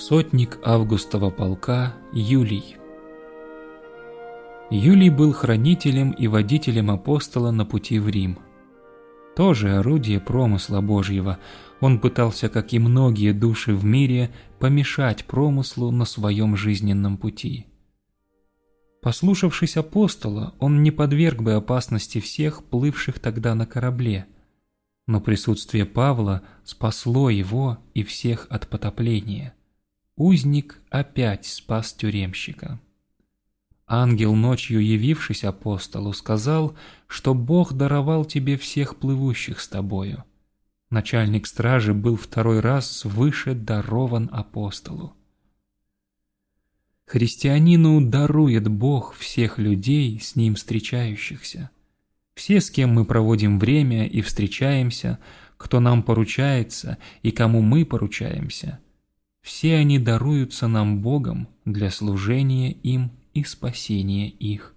Сотник Августова полка Юлий Юлий был хранителем и водителем апостола на пути в Рим. Тоже орудие промысла Божьего. Он пытался, как и многие души в мире, помешать промыслу на своем жизненном пути. Послушавшись апостола, он не подверг бы опасности всех, плывших тогда на корабле. Но присутствие Павла спасло его и всех от потопления. Узник опять спас тюремщика. Ангел, ночью явившись апостолу, сказал, что Бог даровал тебе всех плывущих с тобою. Начальник стражи был второй раз выше дарован апостолу. Христианину дарует Бог всех людей, с ним встречающихся. Все, с кем мы проводим время и встречаемся, кто нам поручается и кому мы поручаемся – все они даруются нам Богом для служения им и спасения их.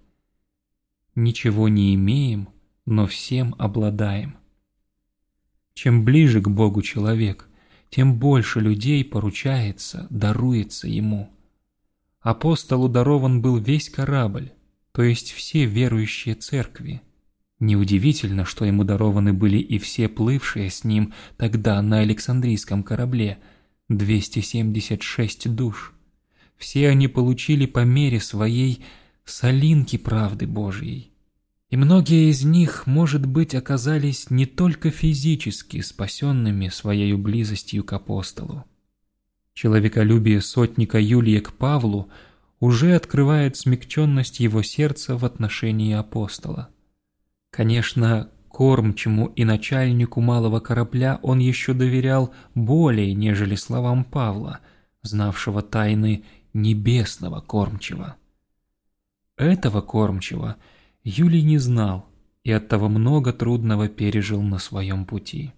Ничего не имеем, но всем обладаем. Чем ближе к Богу человек, тем больше людей поручается, даруется ему. Апостолу дарован был весь корабль, то есть все верующие церкви. Неудивительно, что ему дарованы были и все плывшие с ним тогда на Александрийском корабле – 276 душ. Все они получили по мере своей солинки правды Божьей. И многие из них, может быть, оказались не только физически спасенными своей близостью к апостолу. Человеколюбие сотника Юлия к Павлу уже открывает смягченность его сердца в отношении апостола. Конечно, Кормчему и начальнику малого корабля он еще доверял более, нежели словам Павла, знавшего тайны небесного кормчего. Этого кормчего Юлий не знал и оттого много трудного пережил на своем пути.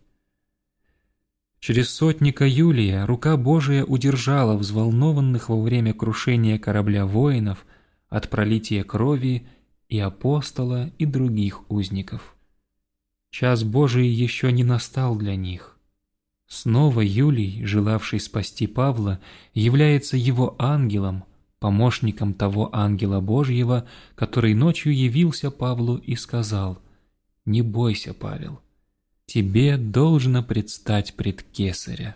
Через сотника Юлия рука Божия удержала взволнованных во время крушения корабля воинов от пролития крови и апостола и других узников. Час Божий еще не настал для них. Снова Юлий, желавший спасти Павла, является его ангелом, помощником того ангела Божьего, который ночью явился Павлу и сказал «Не бойся, Павел, тебе должно предстать пред Кесаря».